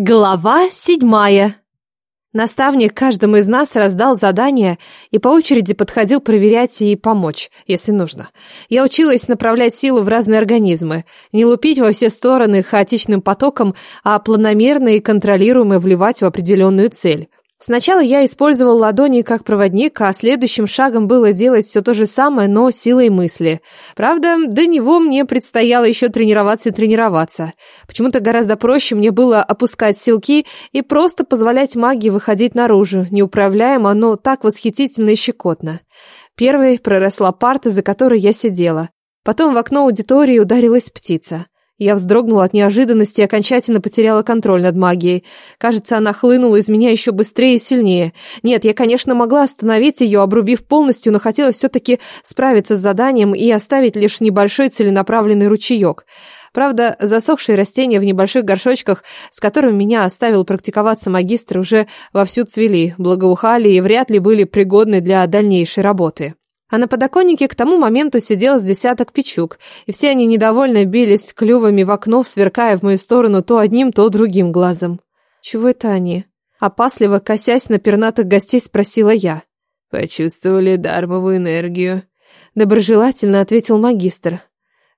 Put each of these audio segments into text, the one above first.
Глава седьмая. Наставник каждому из нас раздал задание и по очереди подходил проверять и помочь, если нужно. Я училась направлять силу в разные организмы, не лупить во все стороны хаотичным потоком, а планомерно и контролируемо вливать в определенную цель. Сначала я использовал ладони как проводник, а следующим шагом было делать все то же самое, но силой мысли. Правда, до него мне предстояло еще тренироваться и тренироваться. Почему-то гораздо проще мне было опускать силки и просто позволять магии выходить наружу, неуправляемо, но так восхитительно и щекотно. Первой проросла парта, за которой я сидела. Потом в окно аудитории ударилась птица. Я вздрогнула от неожиданности и окончательно потеряла контроль над магией. Кажется, она хлынула из меня еще быстрее и сильнее. Нет, я, конечно, могла остановить ее, обрубив полностью, но хотела все-таки справиться с заданием и оставить лишь небольшой целенаправленный ручеек. Правда, засохшие растения в небольших горшочках, с которыми меня оставил практиковаться магистр, уже вовсю цвели, благоухали и вряд ли были пригодны для дальнейшей работы. А на подоконнике к тому моменту сидел с десяток печук, и все они недовольно бились клювами в окно, сверкая в мою сторону то одним, то другим глазом. «Чего это они?» Опасливо, косясь на пернатых гостей, спросила я. «Почувствовали дармовую энергию», — доброжелательно ответил магистр.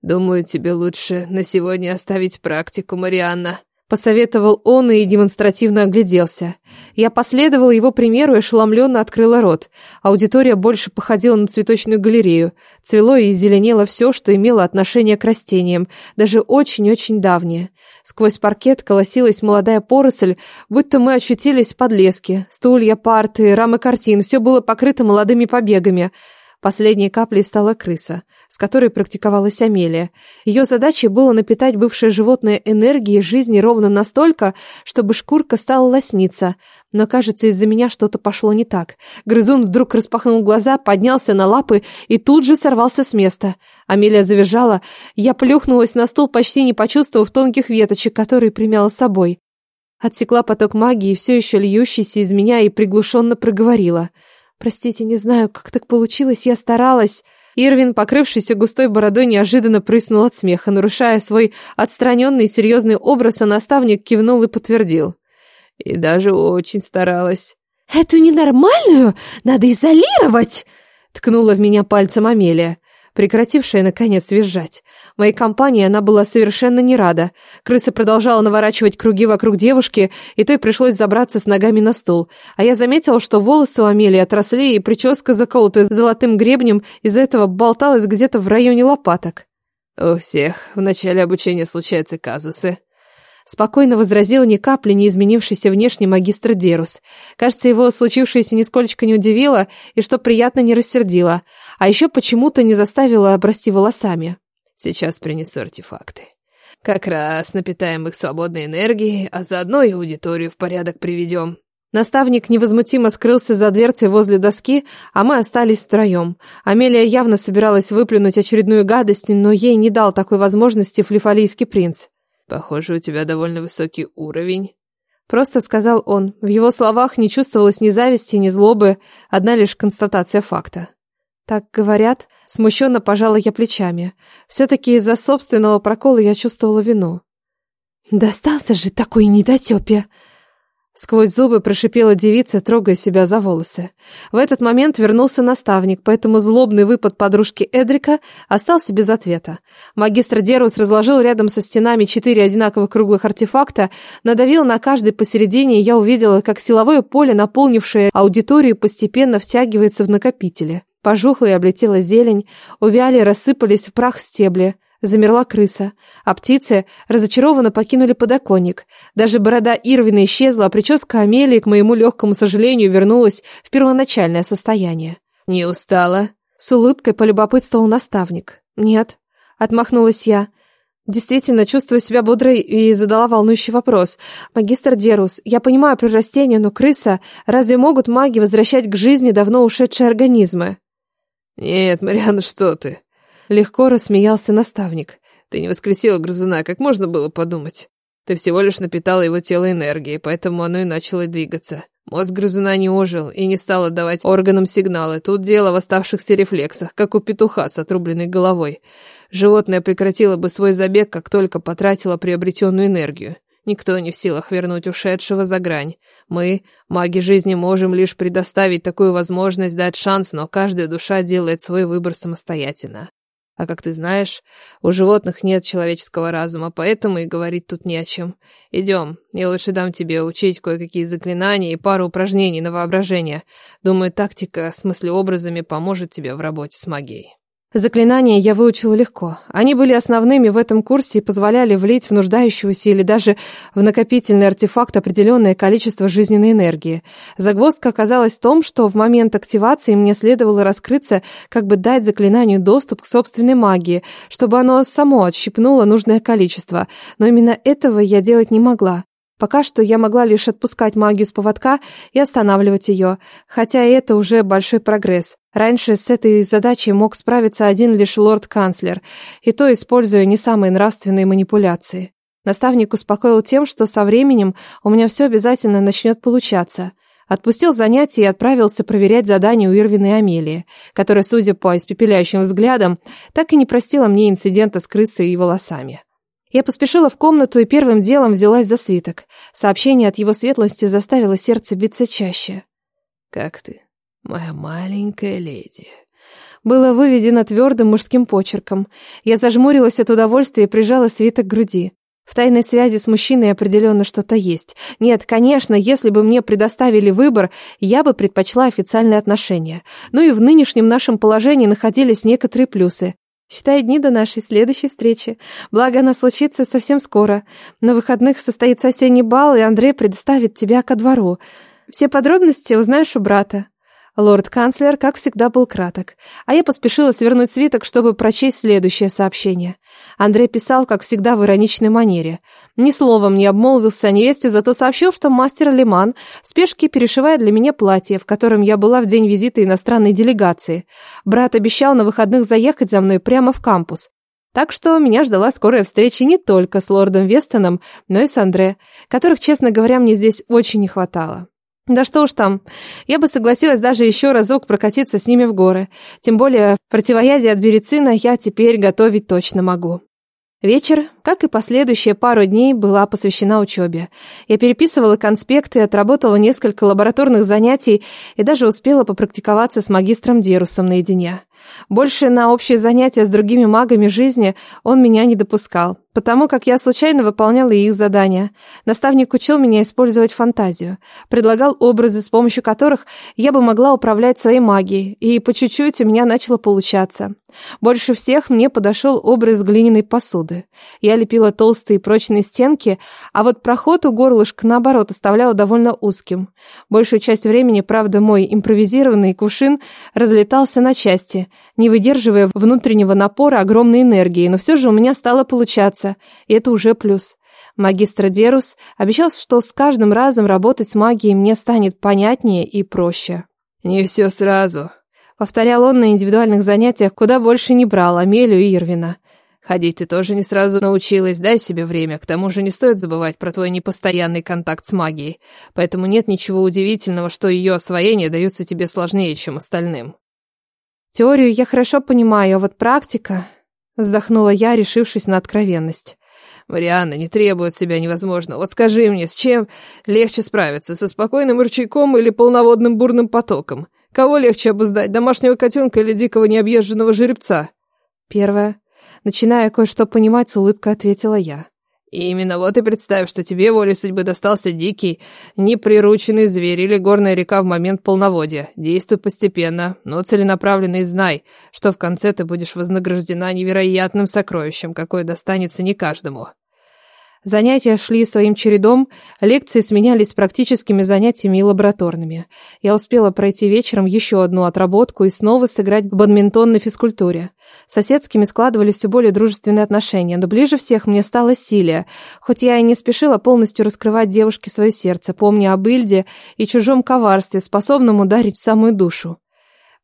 «Думаю, тебе лучше на сегодня оставить практику, Марианна». Посоветовал он и демонстративно огляделся. Я последовала его примеру и ошеломленно открыла рот. Аудитория больше походила на цветочную галерею. Цвело и зеленело все, что имело отношение к растениям, даже очень-очень давнее. Сквозь паркет колосилась молодая поросль, будто мы очутились в подлеске. Стулья, парты, рамы картин, все было покрыто молодыми побегами. Последней каплей стала крыса с которой практиковалась Амелия. Ее задачей было напитать бывшее животное энергией жизни ровно настолько, чтобы шкурка стала лосниться. Но, кажется, из-за меня что-то пошло не так. Грызун вдруг распахнул глаза, поднялся на лапы и тут же сорвался с места. Амелия завизжала. Я плюхнулась на стул, почти не почувствовав тонких веточек, которые примяла с собой. Отсекла поток магии, все еще льющийся из меня, и приглушенно проговорила. «Простите, не знаю, как так получилось, я старалась...» Ирвин, покрывшийся густой бородой, неожиданно прыснул от смеха, нарушая свой отстраненный и серьезный образ, а наставник кивнул и подтвердил. И даже очень старалась. «Эту ненормальную надо изолировать!» Ткнула в меня пальцем Амелия прекратившая, наконец, визжать. Моей компании она была совершенно не рада. Крыса продолжала наворачивать круги вокруг девушки, и той пришлось забраться с ногами на стул. А я заметила, что волосы у Амелии отросли, и прическа заколота золотым гребнем из-за этого болталась где-то в районе лопаток. «У всех в начале обучения случаются казусы», Спокойно возразил ни капли не изменившийся внешне магистр Дерус. Кажется, его случившееся нисколько не удивило и, что приятно, не рассердило. А еще почему-то не заставило обрасти волосами. Сейчас принесу артефакты. Как раз напитаем их свободной энергией, а заодно и аудиторию в порядок приведем. Наставник невозмутимо скрылся за дверцей возле доски, а мы остались втроем. Амелия явно собиралась выплюнуть очередную гадость, но ей не дал такой возможности флифалийский принц. Похоже, у тебя довольно высокий уровень. Просто сказал он. В его словах не чувствовалось ни зависти, ни злобы, одна лишь констатация факта. Так говорят, смущенно пожала я плечами. Все-таки из-за собственного прокола я чувствовала вину. «Достался же такой недотепе!» Сквозь зубы прошипела девица, трогая себя за волосы. В этот момент вернулся наставник, поэтому злобный выпад подружки Эдрика остался без ответа. Магистр Дерус разложил рядом со стенами четыре одинаковых круглых артефакта, надавил на каждый посередине, и я увидела, как силовое поле, наполнившее аудиторию, постепенно втягивается в накопители. Пожухла и облетела зелень, увяли, рассыпались в прах стебли – Замерла крыса, а птицы разочарованно покинули подоконник. Даже борода Ирвина исчезла, а прическа Амелии, к моему легкому сожалению, вернулась в первоначальное состояние. «Не устала?» С улыбкой полюбопытствовал наставник. «Нет», — отмахнулась я. Действительно, чувствую себя бодрой и задала волнующий вопрос. «Магистр Дерус, я понимаю про растения, но крыса... Разве могут маги возвращать к жизни давно ушедшие организмы?» «Нет, Марианна, что ты?» Легко рассмеялся наставник. Ты не воскресила грызуна, как можно было подумать. Ты всего лишь напитала его тело энергией, поэтому оно и начало двигаться. Мозг грызуна не ожил и не стал отдавать органам сигналы. Тут дело в оставшихся рефлексах, как у петуха с отрубленной головой. Животное прекратило бы свой забег, как только потратило приобретенную энергию. Никто не в силах вернуть ушедшего за грань. Мы, маги жизни, можем лишь предоставить такую возможность, дать шанс, но каждая душа делает свой выбор самостоятельно. А как ты знаешь, у животных нет человеческого разума, поэтому и говорить тут не о чем. Идем, я лучше дам тебе учить кое-какие заклинания и пару упражнений на воображение. Думаю, тактика с мыслеобразами поможет тебе в работе с магией. Заклинания я выучила легко. Они были основными в этом курсе и позволяли влить в нуждающегося или даже в накопительный артефакт определенное количество жизненной энергии. Загвоздка оказалась в том, что в момент активации мне следовало раскрыться, как бы дать заклинанию доступ к собственной магии, чтобы оно само отщипнуло нужное количество. Но именно этого я делать не могла. Пока что я могла лишь отпускать магию с поводка и останавливать ее, хотя это уже большой прогресс. Раньше с этой задачей мог справиться один лишь лорд-канцлер, и то используя не самые нравственные манипуляции. Наставник успокоил тем, что со временем у меня все обязательно начнет получаться. Отпустил занятия и отправился проверять задание у Ирвины и Амелии, которая, судя по испепеляющим взглядам, так и не простила мне инцидента с крысой и волосами. Я поспешила в комнату и первым делом взялась за свиток. Сообщение от его светлости заставило сердце биться чаще. «Как ты, моя маленькая леди?» Было выведено твердым мужским почерком. Я зажмурилась от удовольствия и прижала свиток к груди. В тайной связи с мужчиной определенно что-то есть. Нет, конечно, если бы мне предоставили выбор, я бы предпочла официальные отношения. Ну и в нынешнем нашем положении находились некоторые плюсы. Считай дни до нашей следующей встречи. Благо, она случится совсем скоро. На выходных состоится осенний бал, и Андрей предоставит тебя ко двору. Все подробности узнаешь у брата. Лорд-канцлер, как всегда, был краток, а я поспешила свернуть свиток, чтобы прочесть следующее сообщение. Андрей писал, как всегда, в ироничной манере. Ни словом не обмолвился о невесте, зато сообщил, что мастер Лиман в спешке перешивает для меня платье, в котором я была в день визита иностранной делегации. Брат обещал на выходных заехать за мной прямо в кампус. Так что меня ждала скорая встреча не только с лордом Вестоном, но и с Андре, которых, честно говоря, мне здесь очень не хватало. Да что уж там, я бы согласилась даже еще разок прокатиться с ними в горы. Тем более противоядие от берицина я теперь готовить точно могу. Вечер, как и последующие пару дней, была посвящена учебе. Я переписывала конспекты, отработала несколько лабораторных занятий и даже успела попрактиковаться с магистром Дерусом наедине. Больше на общие занятия с другими магами жизни он меня не допускал, потому как я случайно выполняла их задания. Наставник учил меня использовать фантазию, предлагал образы, с помощью которых я бы могла управлять своей магией, и по чуть-чуть у меня начало получаться. Больше всех мне подошел образ глиняной посуды. Я лепила толстые прочные стенки, а вот проход у горлышка, наоборот, оставляла довольно узким. Большую часть времени, правда, мой импровизированный кувшин разлетался на части, не выдерживая внутреннего напора огромной энергии, но все же у меня стало получаться, и это уже плюс. Магистр Дерус обещал, что с каждым разом работать с магией мне станет понятнее и проще. «Не все сразу», Повторял он на индивидуальных занятиях, куда больше не брал Амелию и Ирвина. Ходить ты тоже не сразу научилась, дай себе время. К тому же не стоит забывать про твой непостоянный контакт с магией. Поэтому нет ничего удивительного, что ее освоение дается тебе сложнее, чем остальным. Теорию я хорошо понимаю, а вот практика... Вздохнула я, решившись на откровенность. Марианна, не требует себя невозможно. Вот скажи мне, с чем легче справиться, со спокойным ручейком или полноводным бурным потоком? Кого легче обуздать, домашнего котенка или дикого необъезженного жеребца? Первое. Начиная кое-что понимать, с улыбкой ответила я. И именно вот и представь, что тебе волей судьбы достался дикий, неприрученный зверь или горная река в момент полноводья. Действуй постепенно, но целенаправленно и знай, что в конце ты будешь вознаграждена невероятным сокровищем, какое достанется не каждому. Занятия шли своим чередом, лекции сменялись практическими занятиями и лабораторными. Я успела пройти вечером еще одну отработку и снова сыграть бадминтон на физкультуре. С соседскими складывали все более дружественные отношения, но ближе всех мне стала Силия, хоть я и не спешила полностью раскрывать девушке свое сердце, помня об Ильде и чужом коварстве, способном ударить в самую душу.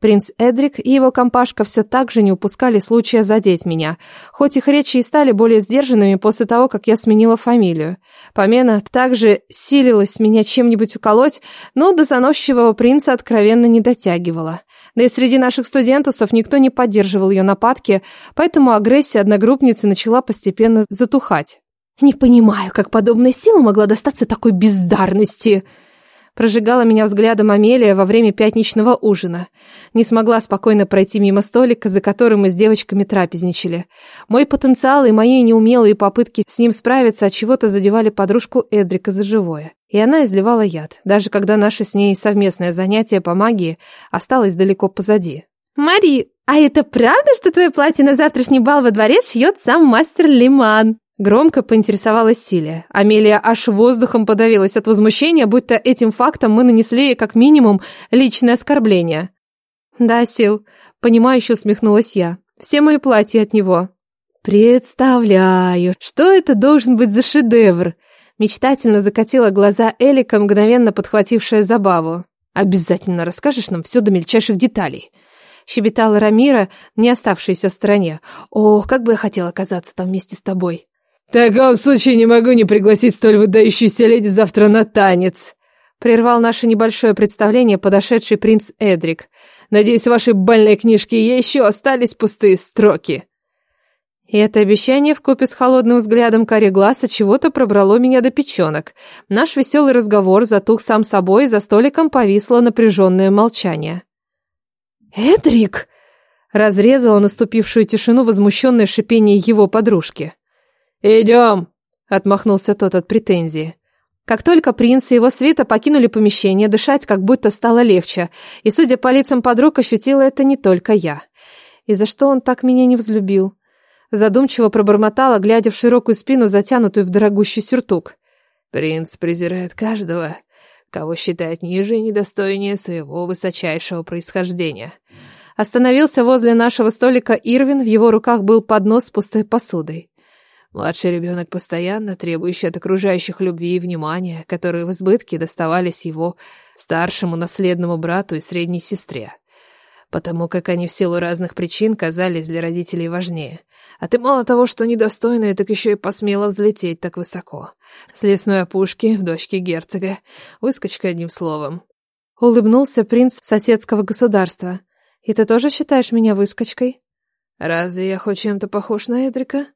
Принц Эдрик и его компашка все так же не упускали случая задеть меня, хоть их речи и стали более сдержанными после того, как я сменила фамилию. Помена также силилась меня чем-нибудь уколоть, но до заносчивого принца откровенно не дотягивала. Да и среди наших студентусов никто не поддерживал ее нападки, поэтому агрессия одногруппницы начала постепенно затухать. «Не понимаю, как подобная сила могла достаться такой бездарности!» Прожигала меня взглядом Амелия во время пятничного ужина. Не смогла спокойно пройти мимо столика, за которым мы с девочками трапезничали. Мой потенциал и мои неумелые попытки с ним справиться от чего-то задевали подружку Эдрика за живое. И она изливала яд, даже когда наше с ней совместное занятие по магии осталось далеко позади. «Мари, а это правда, что твое платье на завтрашний бал во дворе шьет сам мастер Лиман?» Громко поинтересовалась Силия. Амелия аж воздухом подавилась от возмущения, будто этим фактом мы нанесли ей как минимум личное оскорбление. «Да, Сил», — понимающе усмехнулась я. «Все мои платья от него». «Представляю, что это должен быть за шедевр!» Мечтательно закатила глаза Элика, мгновенно подхватившая забаву. «Обязательно расскажешь нам все до мельчайших деталей», — щебетала Рамира, не оставшаяся в стороне. «Ох, как бы я хотела оказаться там вместе с тобой!» «В таком случае не могу не пригласить столь выдающуюся леди завтра на танец», прервал наше небольшое представление подошедший принц Эдрик. «Надеюсь, в вашей больной книжке еще остались пустые строки». И это обещание вкупе с холодным взглядом кари глаз от чего-то пробрало меня до печенок. Наш веселый разговор затух сам собой, и за столиком повисло напряженное молчание. «Эдрик!» — разрезала наступившую тишину возмущенное шипение его подружки. «Идем!» — отмахнулся тот от претензии. Как только принц и его свита покинули помещение, дышать как будто стало легче, и, судя по лицам подруг, ощутила это не только я. И за что он так меня не взлюбил? Задумчиво пробормотала, глядя в широкую спину, затянутую в дорогущий сюртук. «Принц презирает каждого, кого считает ниже и недостойнее своего высочайшего происхождения». Остановился возле нашего столика Ирвин, в его руках был поднос с пустой посудой. Младший ребенок постоянно требующий от окружающих любви и внимания, которые в избытке доставались его старшему наследному брату и средней сестре. Потому как они в силу разных причин казались для родителей важнее. А ты мало того, что недостойная, так еще и посмела взлететь так высоко. С лесной опушки в дочке герцога. Выскочка одним словом. Улыбнулся принц соседского государства. И ты тоже считаешь меня выскочкой? Разве я хоть чем-то похож на Эдрика?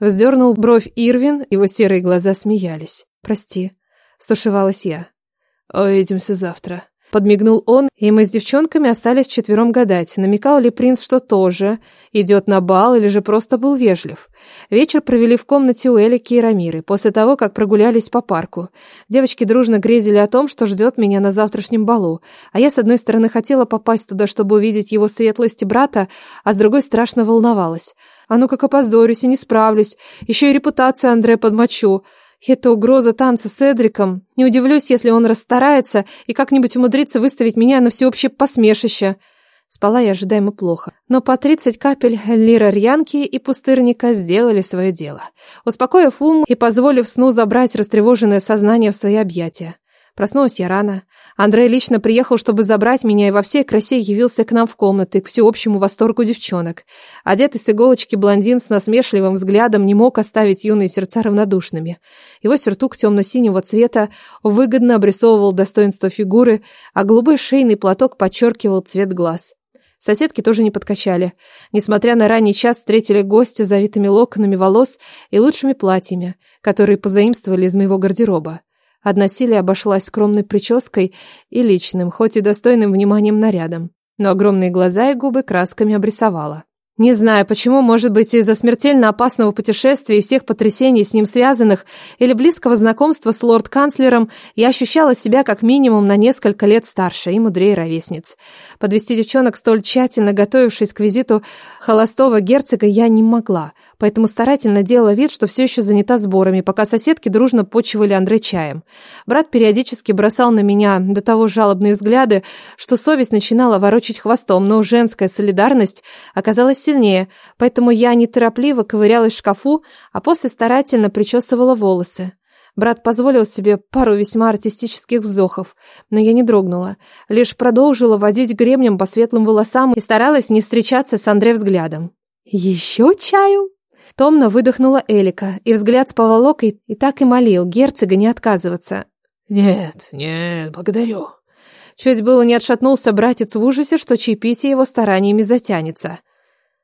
Вздернул бровь Ирвин, его серые глаза смеялись. «Прости», — стушевалась я. «Увидимся завтра», Подмигнул он, и мы с девчонками остались вчетвером гадать, намекал ли принц, что тоже идет на бал или же просто был вежлив. Вечер провели в комнате у Элики и Рамиры, после того, как прогулялись по парку. Девочки дружно грезили о том, что ждет меня на завтрашнем балу, а я, с одной стороны, хотела попасть туда, чтобы увидеть его светлость и брата, а с другой страшно волновалась. А ну как опозорюсь и не справлюсь, еще и репутацию Андре подмочу. Это угроза танца с Эдриком. Не удивлюсь, если он расстарается и как-нибудь умудрится выставить меня на всеобщее посмешище. Спала я ожидаемо плохо. Но по 30 капель лира рьянки и пустырника сделали свое дело, успокоив ум и позволив сну забрать растревоженное сознание в свои объятия. Проснулась я рано. Андрей лично приехал, чтобы забрать меня, и во всей красе явился к нам в комнаты, к всеобщему восторгу девчонок. Одетый с иголочки блондин с насмешливым взглядом не мог оставить юные сердца равнодушными. Его сюртук темно-синего цвета выгодно обрисовывал достоинство фигуры, а голубой шейный платок подчеркивал цвет глаз. Соседки тоже не подкачали. Несмотря на ранний час, встретили гостя завитыми локонами волос и лучшими платьями, которые позаимствовали из моего гардероба. Одна Силия обошлась скромной прической и личным, хоть и достойным вниманием нарядом, но огромные глаза и губы красками обрисовала. Не знаю, почему, может быть, из-за смертельно опасного путешествия и всех потрясений с ним связанных или близкого знакомства с лорд-канцлером, я ощущала себя как минимум на несколько лет старше и мудрее ровесниц. Подвести девчонок, столь тщательно готовившись к визиту холостого герцога, я не могла – поэтому старательно делала вид, что все еще занята сборами, пока соседки дружно почивали Андре чаем. Брат периодически бросал на меня до того жалобные взгляды, что совесть начинала ворочать хвостом, но женская солидарность оказалась сильнее, поэтому я неторопливо ковырялась в шкафу, а после старательно причесывала волосы. Брат позволил себе пару весьма артистических вздохов, но я не дрогнула, лишь продолжила водить гребнем по светлым волосам и старалась не встречаться с Андре взглядом. «Еще чаю?» Томно выдохнула Элика, и взгляд с поволокой и так и молил герцога не отказываться. «Нет, нет, благодарю». Чуть было не отшатнулся братец в ужасе, что чаепитие его стараниями затянется.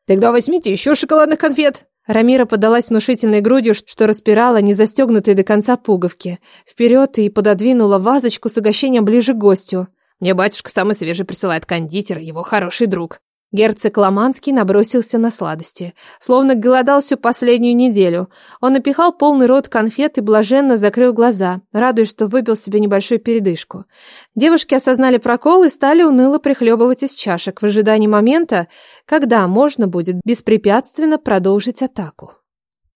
«Тогда возьмите еще шоколадных конфет!» Рамира подалась внушительной грудью, что распирала незастегнутые до конца пуговки. Вперед и пододвинула вазочку с угощением ближе к гостю. Мне батюшка самый свежий присылает кондитер, его хороший друг. Герцог Ломанский набросился на сладости, словно голодал всю последнюю неделю. Он напихал полный рот конфет и блаженно закрыл глаза, радуясь, что выпил себе небольшую передышку. Девушки осознали прокол и стали уныло прихлебывать из чашек в ожидании момента, когда можно будет беспрепятственно продолжить атаку.